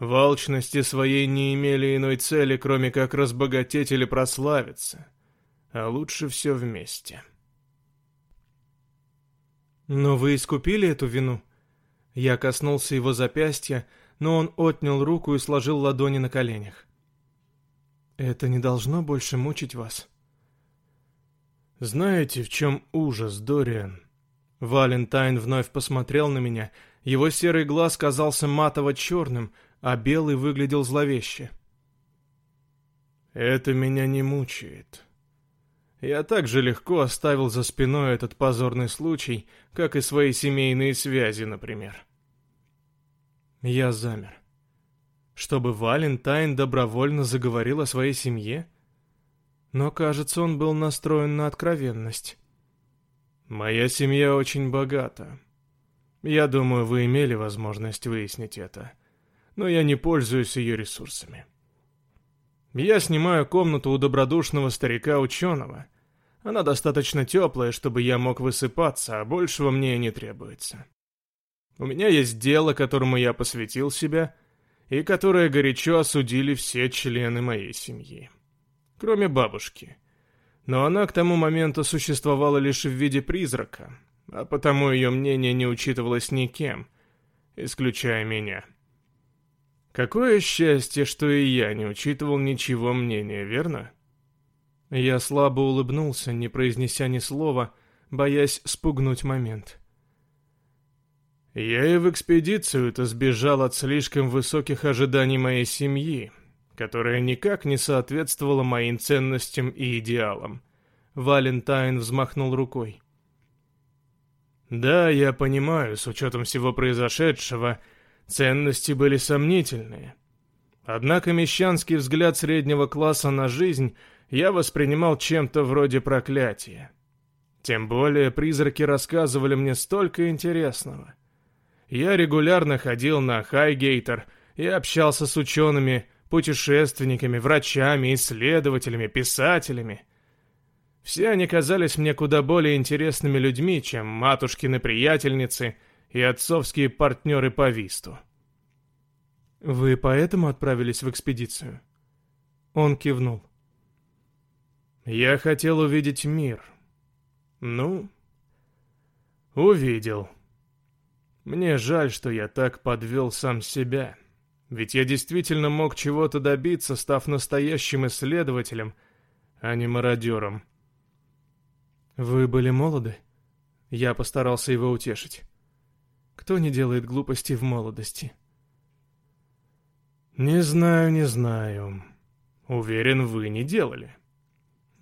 В своей не имели иной цели, кроме как разбогатеть или прославиться. А лучше все вместе. «Но вы искупили эту вину?» Я коснулся его запястья, но он отнял руку и сложил ладони на коленях. «Это не должно больше мучить вас». «Знаете, в чем ужас, Дориан?» Валентайн вновь посмотрел на меня. Его серый глаз казался матово-черным, а белый выглядел зловеще. «Это меня не мучает. Я так же легко оставил за спиной этот позорный случай, как и свои семейные связи, например». Я замер. Чтобы Валентайн добровольно заговорил о своей семье? Но, кажется, он был настроен на откровенность. «Моя семья очень богата. Я думаю, вы имели возможность выяснить это но я не пользуюсь ее ресурсами. Я снимаю комнату у добродушного старика-ученого. Она достаточно теплая, чтобы я мог высыпаться, а большего мне не требуется. У меня есть дело, которому я посвятил себя, и которое горячо осудили все члены моей семьи. Кроме бабушки. Но она к тому моменту существовала лишь в виде призрака, а потому ее мнение не учитывалось никем, исключая меня. Какое счастье, что и я не учитывал ничего мнения, верно? Я слабо улыбнулся, не произнеся ни слова, боясь спугнуть момент. Я и в экспедицию-то сбежал от слишком высоких ожиданий моей семьи, которая никак не соответствовала моим ценностям и идеалам. Валентайн взмахнул рукой. Да, я понимаю, с учетом всего произошедшего, Ценности были сомнительные. Однако мещанский взгляд среднего класса на жизнь я воспринимал чем-то вроде проклятия. Тем более призраки рассказывали мне столько интересного. Я регулярно ходил на Хайгейтер и общался с учеными, путешественниками, врачами, исследователями, писателями. Все они казались мне куда более интересными людьми, чем матушкины приятельницы — и отцовские партнеры по висту. «Вы поэтому отправились в экспедицию?» Он кивнул. «Я хотел увидеть мир. Ну, увидел. Мне жаль, что я так подвел сам себя. Ведь я действительно мог чего-то добиться, став настоящим исследователем, а не мародером». «Вы были молоды?» Я постарался его утешить. «Кто не делает глупостей в молодости?» «Не знаю, не знаю. Уверен, вы не делали».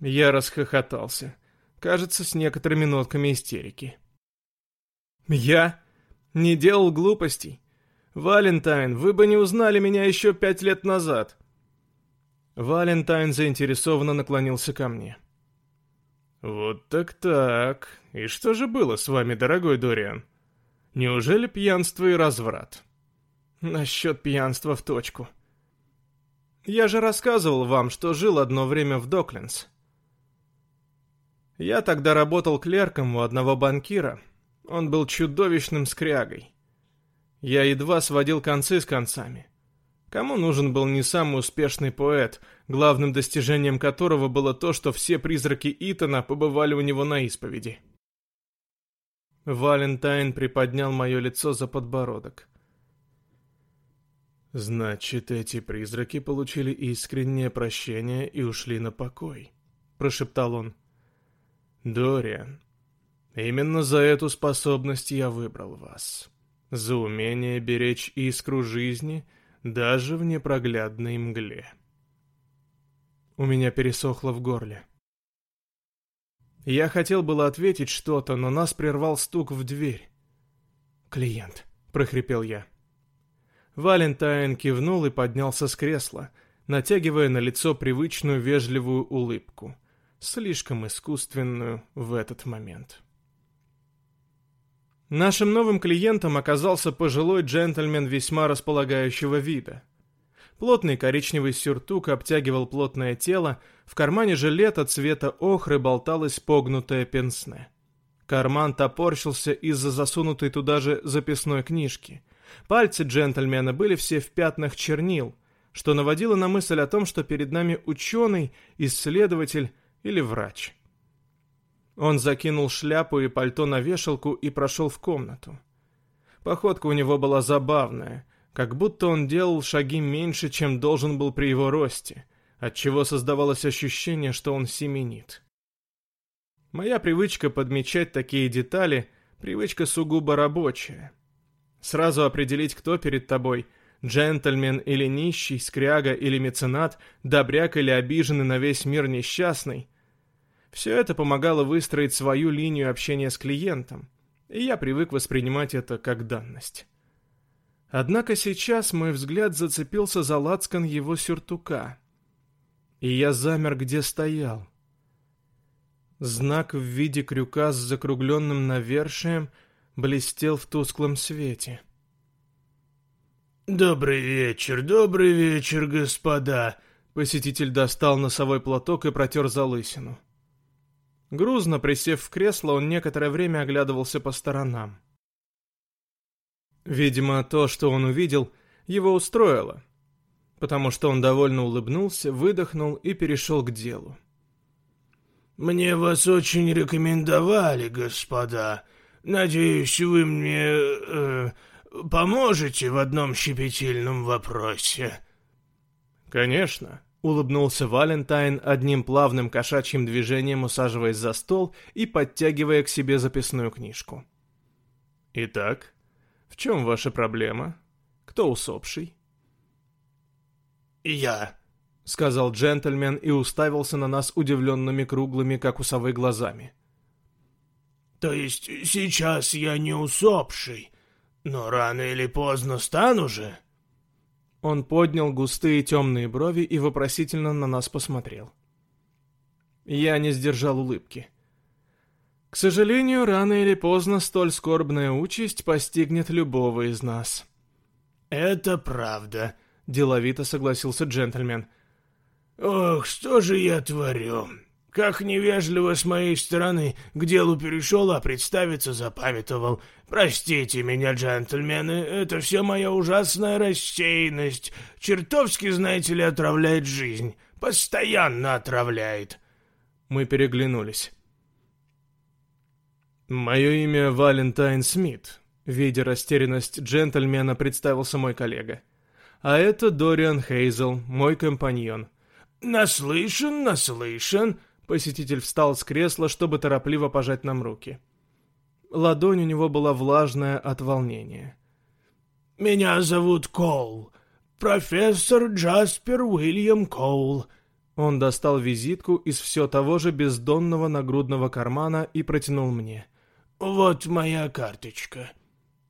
Я расхохотался. Кажется, с некоторыми нотками истерики. «Я? Не делал глупостей? Валентайн, вы бы не узнали меня еще пять лет назад!» Валентайн заинтересованно наклонился ко мне. «Вот так-так. И что же было с вами, дорогой Дориан? Неужели пьянство и разврат?» «Насчет пьянства в точку. Я же рассказывал вам, что жил одно время в Доклинс. Я тогда работал клерком у одного банкира. Он был чудовищным скрягой. Я едва сводил концы с концами. Кому нужен был не самый успешный поэт, главным достижением которого было то, что все призраки Итана побывали у него на исповеди? Валентайн приподнял мое лицо за подбородок. «Значит, эти призраки получили искреннее прощение и ушли на покой», — прошептал он. Дориан, именно за эту способность я выбрал вас. За умение беречь искру жизни даже в непроглядной мгле. У меня пересохло в горле. Я хотел было ответить что-то, но нас прервал стук в дверь. «Клиент», — прохрипел я. Валентайн кивнул и поднялся с кресла, натягивая на лицо привычную вежливую улыбку — слишком искусственную в этот момент. Нашим новым клиентом оказался пожилой джентльмен весьма располагающего вида. Плотный коричневый сюртук обтягивал плотное тело, в кармане жилета цвета охры болталась погнутая пенсне. Карман топорщился из-за засунутой туда же записной книжки. Пальцы джентльмена были все в пятнах чернил, что наводило на мысль о том, что перед нами ученый, исследователь или врач. Он закинул шляпу и пальто на вешалку и прошел в комнату. Походка у него была забавная, как будто он делал шаги меньше, чем должен был при его росте, отчего создавалось ощущение, что он семенит. Моя привычка подмечать такие детали — привычка сугубо рабочая. Сразу определить, кто перед тобой — джентльмен или нищий, скряга или меценат, добряк или обиженный на весь мир несчастный, все это помогало выстроить свою линию общения с клиентом, и я привык воспринимать это как данность. Однако сейчас мой взгляд зацепился за лацкан его сюртука, и я замер, где стоял. Знак в виде крюка с закругленным навершием блестел в тусклом свете. «Добрый вечер, добрый вечер, господа!» Посетитель достал носовой платок и протер залысину. Грузно присев в кресло, он некоторое время оглядывался по сторонам. Видимо, то, что он увидел, его устроило, потому что он довольно улыбнулся, выдохнул и перешел к делу. «Мне вас очень рекомендовали, господа. Надеюсь, вы мне э, поможете в одном щепетильном вопросе». «Конечно», Улыбнулся Валентайн одним плавным кошачьим движением, усаживаясь за стол и подтягивая к себе записную книжку. «Итак, в чем ваша проблема? Кто усопший?» «Я», — сказал джентльмен и уставился на нас удивленными круглыми, как у глазами. «То есть сейчас я не усопший, но рано или поздно стану же?» Он поднял густые темные брови и вопросительно на нас посмотрел. Я не сдержал улыбки. К сожалению, рано или поздно столь скорбная участь постигнет любого из нас. «Это правда», — деловито согласился джентльмен. «Ох, что же я творю? Как невежливо с моей стороны. К делу перешел, а представиться запамятовал. Простите меня, джентльмены, это все моя ужасная рассеянность. Чертовски, знаете ли, отравляет жизнь. Постоянно отравляет. Мы переглянулись. «Мое имя Валентайн Смит», — видя растерянность джентльмена, представился мой коллега. «А это Дориан Хейзел, мой компаньон». «Наслышан, наслышан», Посетитель встал с кресла, чтобы торопливо пожать нам руки. Ладонь у него была влажная от волнения. «Меня зовут Коул. Профессор Джаспер Уильям Коул». Он достал визитку из все того же бездонного нагрудного кармана и протянул мне. «Вот моя карточка».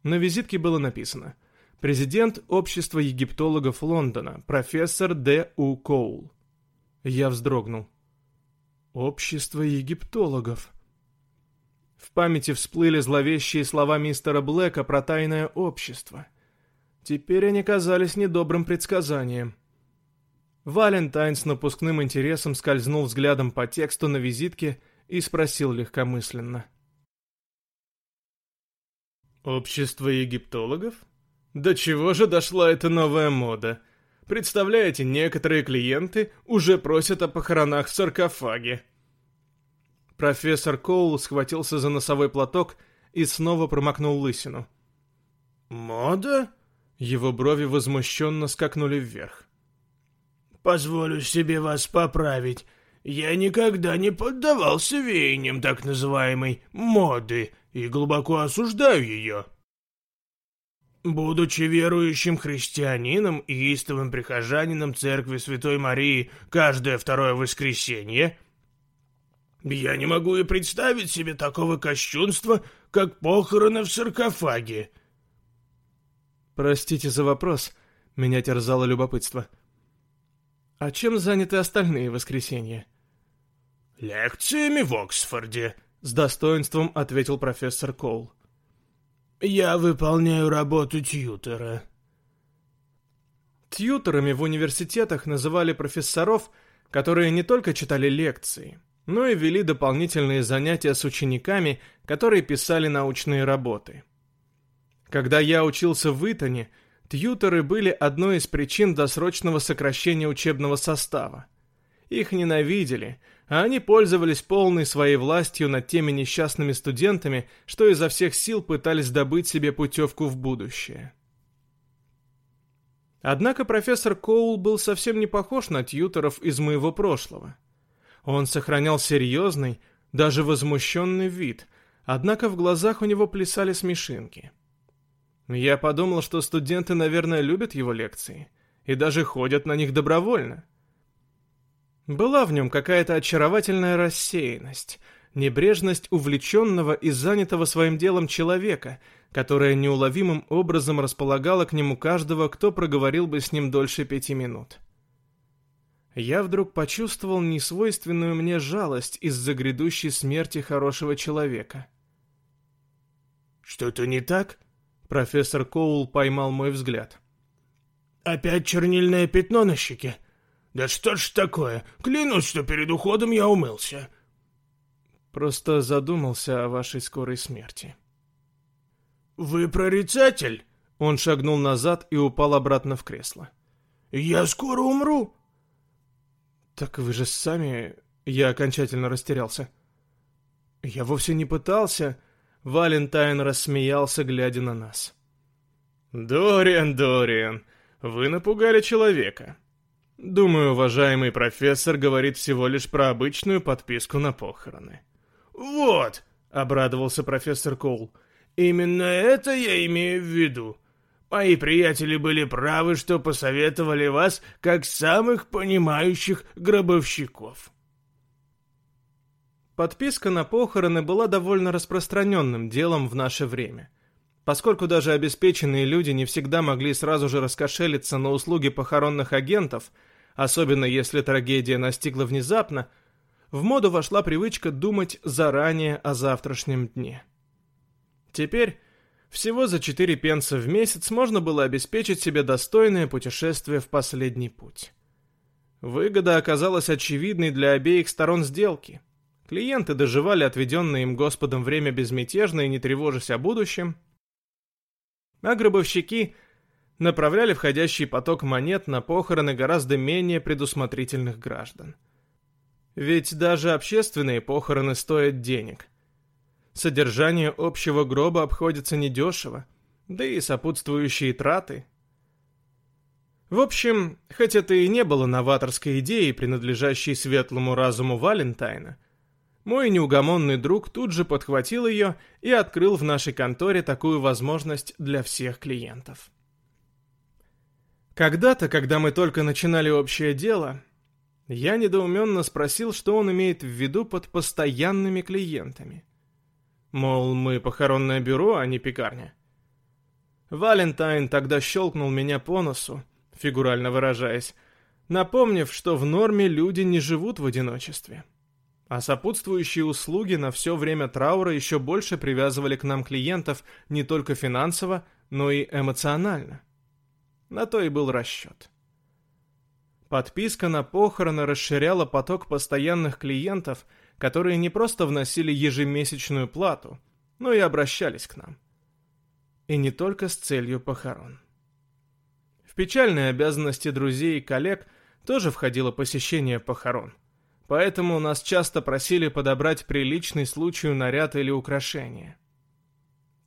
На визитке было написано «Президент Общества египтологов Лондона, профессор Д. У. Коул». Я вздрогнул. Общество египтологов. В памяти всплыли зловещие слова мистера Блэка про тайное общество. Теперь они казались недобрым предсказанием. Валентайн с напускным интересом скользнул взглядом по тексту на визитке и спросил легкомысленно. «Общество египтологов? До чего же дошла эта новая мода? Представляете, некоторые клиенты уже просят о похоронах в саркофаге. Профессор Коул схватился за носовой платок и снова промокнул лысину. «Мода?» Его брови возмущенно скакнули вверх. «Позволю себе вас поправить. Я никогда не поддавался веяниям так называемой «моды» и глубоко осуждаю ее». Будучи верующим христианином и истовым прихожанином церкви Святой Марии каждое второе воскресенье, я не могу и представить себе такого кощунства, как похороны в саркофаге. Простите за вопрос, меня терзало любопытство. А чем заняты остальные воскресенья? Лекциями в Оксфорде, с достоинством ответил профессор Коул. «Я выполняю работу тьютера». Тьютерами в университетах называли профессоров, которые не только читали лекции, но и вели дополнительные занятия с учениками, которые писали научные работы. Когда я учился в Итоне, тьютеры были одной из причин досрочного сокращения учебного состава. Их ненавидели, а они пользовались полной своей властью над теми несчастными студентами, что изо всех сил пытались добыть себе путевку в будущее. Однако профессор Коул был совсем не похож на тьюторов из моего прошлого. Он сохранял серьезный, даже возмущенный вид, однако в глазах у него плясали смешинки. Я подумал, что студенты, наверное, любят его лекции и даже ходят на них добровольно. Была в нем какая-то очаровательная рассеянность, небрежность увлеченного и занятого своим делом человека, которая неуловимым образом располагала к нему каждого, кто проговорил бы с ним дольше пяти минут. Я вдруг почувствовал несвойственную мне жалость из-за грядущей смерти хорошего человека. «Что-то не так?» Профессор Коул поймал мой взгляд. «Опять чернильное пятно на щеке?» «Да что ж такое? Клянусь, что перед уходом я умылся». «Просто задумался о вашей скорой смерти». «Вы прорицатель?» Он шагнул назад и упал обратно в кресло. «Я скоро умру». «Так вы же сами...» Я окончательно растерялся. «Я вовсе не пытался...» Валентайн рассмеялся, глядя на нас. «Дориан, Дориан, вы напугали человека. Думаю, уважаемый профессор говорит всего лишь про обычную подписку на похороны. Вот, обрадовался профессор Коул. Именно это я имею в виду. Мои приятели были правы, что посоветовали вас как самых понимающих гробовщиков. Подписка на похороны была довольно распространенным делом в наше время. Поскольку даже обеспеченные люди не всегда могли сразу же раскошелиться на услуги похоронных агентов – особенно если трагедия настигла внезапно, в моду вошла привычка думать заранее о завтрашнем дне. Теперь всего за 4 пенса в месяц можно было обеспечить себе достойное путешествие в последний путь. Выгода оказалась очевидной для обеих сторон сделки. Клиенты доживали отведенное им Господом время безмятежно и не тревожась о будущем, а гробовщики направляли входящий поток монет на похороны гораздо менее предусмотрительных граждан. Ведь даже общественные похороны стоят денег. Содержание общего гроба обходится недешево, да и сопутствующие траты. В общем, хоть это и не было новаторской идеей, принадлежащей светлому разуму Валентайна, мой неугомонный друг тут же подхватил ее и открыл в нашей конторе такую возможность для всех клиентов. Когда-то, когда мы только начинали общее дело, я недоуменно спросил, что он имеет в виду под постоянными клиентами. Мол, мы похоронное бюро, а не пекарня. Валентайн тогда щелкнул меня по носу, фигурально выражаясь, напомнив, что в норме люди не живут в одиночестве. А сопутствующие услуги на все время траура еще больше привязывали к нам клиентов не только финансово, но и эмоционально. На то и был расчет. Подписка на похороны расширяла поток постоянных клиентов, которые не просто вносили ежемесячную плату, но и обращались к нам. И не только с целью похорон. В печальные обязанности друзей и коллег тоже входило посещение похорон. Поэтому нас часто просили подобрать приличный случаю наряд или украшение.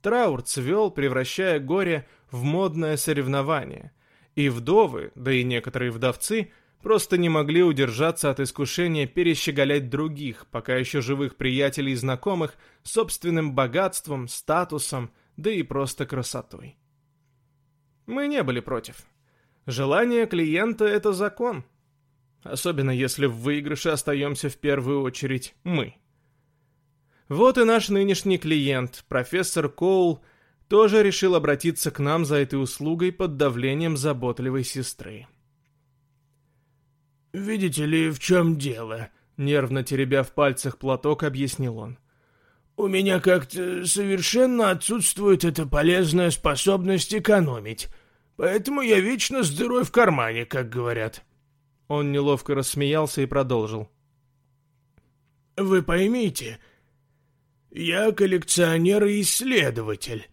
Траур цвел, превращая горе в модное соревнование – и вдовы, да и некоторые вдовцы, просто не могли удержаться от искушения перещеголять других, пока еще живых приятелей и знакомых, собственным богатством, статусом, да и просто красотой. Мы не были против. Желание клиента — это закон. Особенно если в выигрыше остаемся в первую очередь мы. Вот и наш нынешний клиент, профессор Коул, тоже решил обратиться к нам за этой услугой под давлением заботливой сестры. «Видите ли, в чем дело?» — нервно теребя в пальцах платок, объяснил он. «У меня как-то совершенно отсутствует эта полезная способность экономить, поэтому я вечно с дырой в кармане, как говорят». Он неловко рассмеялся и продолжил. «Вы поймите, я коллекционер и исследователь».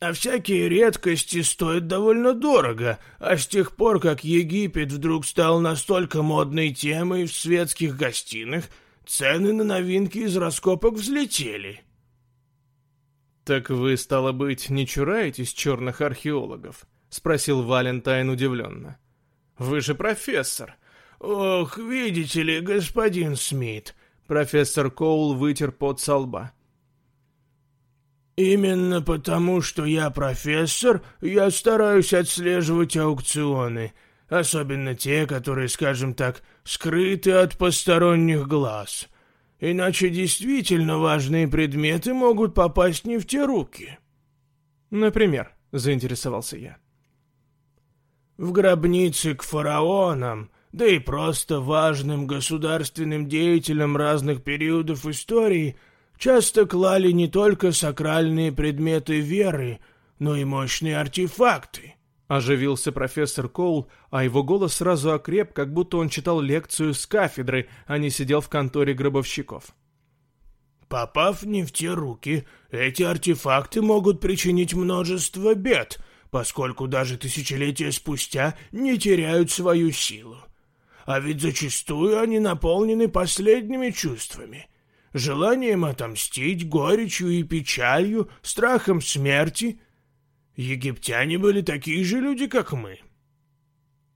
А всякие редкости стоят довольно дорого, а с тех пор, как Египет вдруг стал настолько модной темой в светских гостиных, цены на новинки из раскопок взлетели. «Так вы, стало быть, не чураетесь черных археологов?» — спросил Валентайн удивленно. «Вы же профессор». «Ох, видите ли, господин Смит», — профессор Коул вытер пот со лба. Именно потому, что я профессор, я стараюсь отслеживать аукционы, особенно те, которые, скажем так, скрыты от посторонних глаз. Иначе действительно важные предметы могут попасть не в те руки. Например, заинтересовался я. В гробнице к фараонам, да и просто важным государственным деятелям разных периодов истории – часто клали не только сакральные предметы веры, но и мощные артефакты. Оживился профессор Коул, а его голос сразу окреп, как будто он читал лекцию с кафедры, а не сидел в конторе гробовщиков. Попав не в те руки, эти артефакты могут причинить множество бед, поскольку даже тысячелетия спустя не теряют свою силу. А ведь зачастую они наполнены последними чувствами — желанием отомстить, горечью и печалью, страхом смерти. Египтяне были такие же люди, как мы.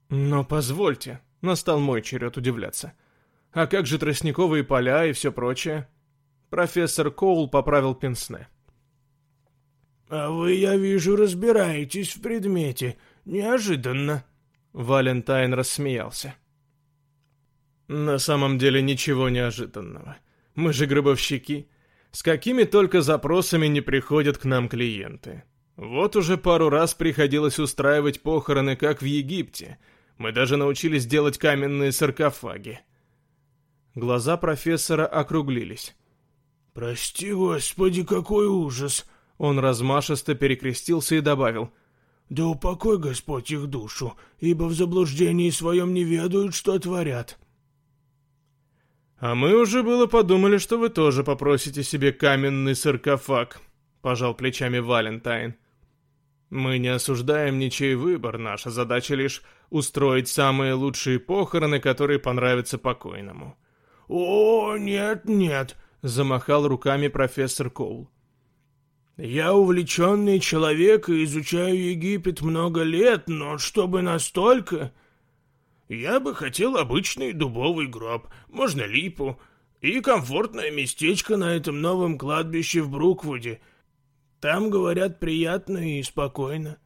Но позвольте, настал мой черед удивляться. А как же тростниковые поля и все прочее? Профессор Коул поправил пенсне. «А вы, я вижу, разбираетесь в предмете. Неожиданно». Валентайн рассмеялся. «На самом деле ничего неожиданного. Мы же гробовщики. С какими только запросами не приходят к нам клиенты. Вот уже пару раз приходилось устраивать похороны, как в Египте. Мы даже научились делать каменные саркофаги. Глаза профессора округлились. «Прости, Господи, какой ужас!» Он размашисто перекрестился и добавил. Да упокой Господь их душу, ибо в заблуждении своем не ведают, что творят». «А мы уже было подумали, что вы тоже попросите себе каменный саркофаг», — пожал плечами Валентайн. «Мы не осуждаем ничей выбор, наша задача лишь устроить самые лучшие похороны, которые понравятся покойному». «О, нет, нет», — замахал руками профессор Коул. «Я увлеченный человек и изучаю Египет много лет, но чтобы настолько...» «Я бы хотел обычный дубовый гроб, можно липу, и комфортное местечко на этом новом кладбище в Бруквуде. Там, говорят, приятно и спокойно».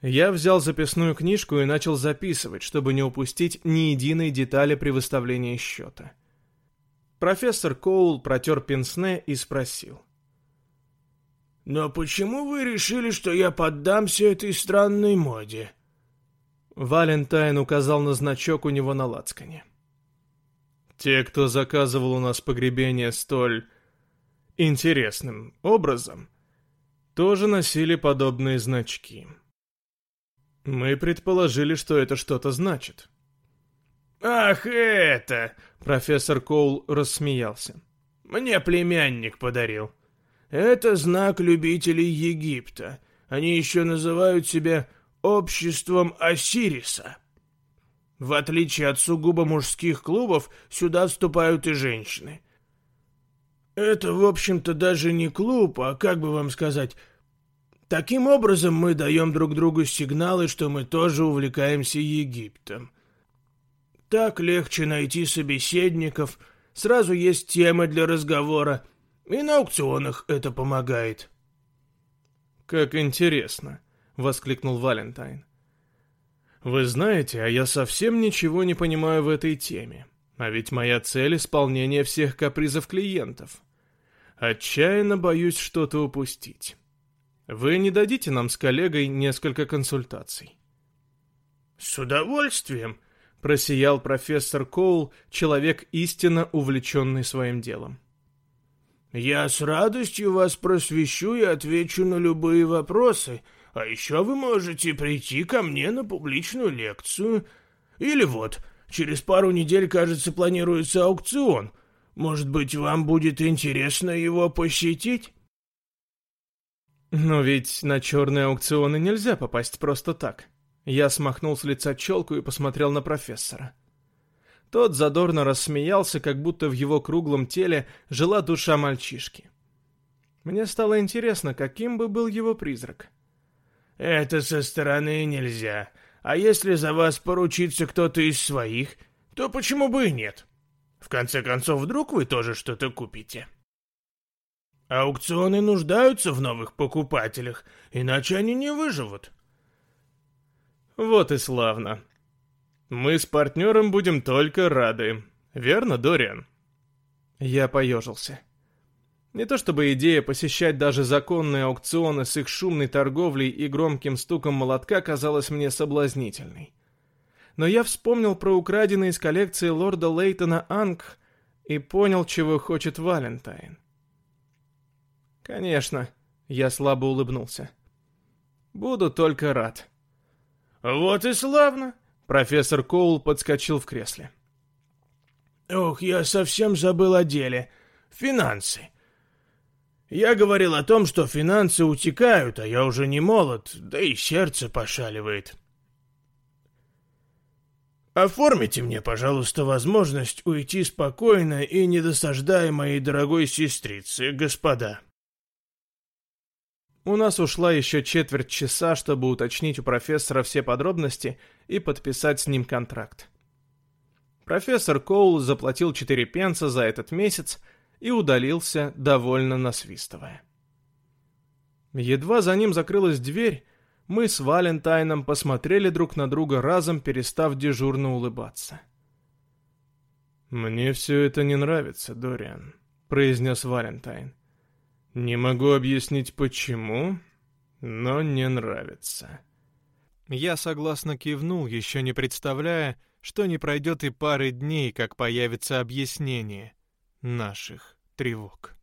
Я взял записную книжку и начал записывать, чтобы не упустить ни единой детали при выставлении счета. Профессор Коул протер пенсне и спросил. «Но почему вы решили, что я поддамся этой странной моде?» Валентайн указал на значок у него на лацкане. «Те, кто заказывал у нас погребение столь интересным образом, тоже носили подобные значки. Мы предположили, что это что-то значит». «Ах, это!» — профессор Коул рассмеялся. «Мне племянник подарил. Это знак любителей Египта. Они еще называют себя обществом Осириса. В отличие от сугубо мужских клубов, сюда вступают и женщины. Это, в общем-то, даже не клуб, а, как бы вам сказать, таким образом мы даем друг другу сигналы, что мы тоже увлекаемся Египтом. Так легче найти собеседников, сразу есть темы для разговора — и на аукционах это помогает. Как интересно, воскликнул Валентайн. Вы знаете, а я совсем ничего не понимаю в этой теме. А ведь моя цель исполнение всех капризов клиентов. Отчаянно боюсь что-то упустить. Вы не дадите нам с коллегой несколько консультаций? С удовольствием, просиял профессор Коул, человек истинно увлеченный своим делом. Я с радостью вас просвещу и отвечу на любые вопросы, а еще вы можете прийти ко мне на публичную лекцию. Или вот, через пару недель, кажется, планируется аукцион. Может быть, вам будет интересно его посетить? Но ведь на черные аукционы нельзя попасть просто так. Я смахнул с лица челку и посмотрел на профессора. Тот задорно рассмеялся, как будто в его круглом теле жила душа мальчишки. Мне стало интересно, каким бы был его призрак. «Это со стороны нельзя. А если за вас поручится кто-то из своих, то почему бы и нет? В конце концов, вдруг вы тоже что-то купите?» Аукционы нуждаются в новых покупателях, иначе они не выживут. Вот и славно. Мы с партнером будем только рады. Верно, Дориан?» Я поежился. Не то чтобы идея посещать даже законные аукционы с их шумной торговлей и громким стуком молотка казалась мне соблазнительной. Но я вспомнил про украденный из коллекции лорда Лейтона Анг и понял, чего хочет Валентайн. «Конечно», — я слабо улыбнулся. «Буду только рад». «Вот и славно!» Профессор Коул подскочил в кресле. «Ох, я совсем забыл о деле. Финансы. Я говорил о том, что финансы утекают, а я уже не молод, да и сердце пошаливает. Оформите мне, пожалуйста, возможность уйти спокойно и не досаждая моей дорогой сестрице, господа». У нас ушла еще четверть часа, чтобы уточнить у профессора все подробности и подписать с ним контракт. Профессор Коул заплатил 4 пенса за этот месяц и удалился, довольно насвистывая. Едва за ним закрылась дверь, мы с Валентайном посмотрели друг на друга разом, перестав дежурно улыбаться. «Мне все это не нравится, Дориан», — произнес Валентайн. Не могу объяснить почему, но не нравится. Я согласно кивнул, еще не представляя, что не пройдет и пары дней, как появится объяснение наших тревог.